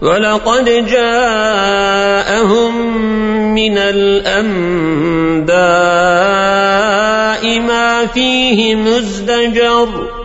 ولقد جاءهم من الأنباء ما فيه مزدجر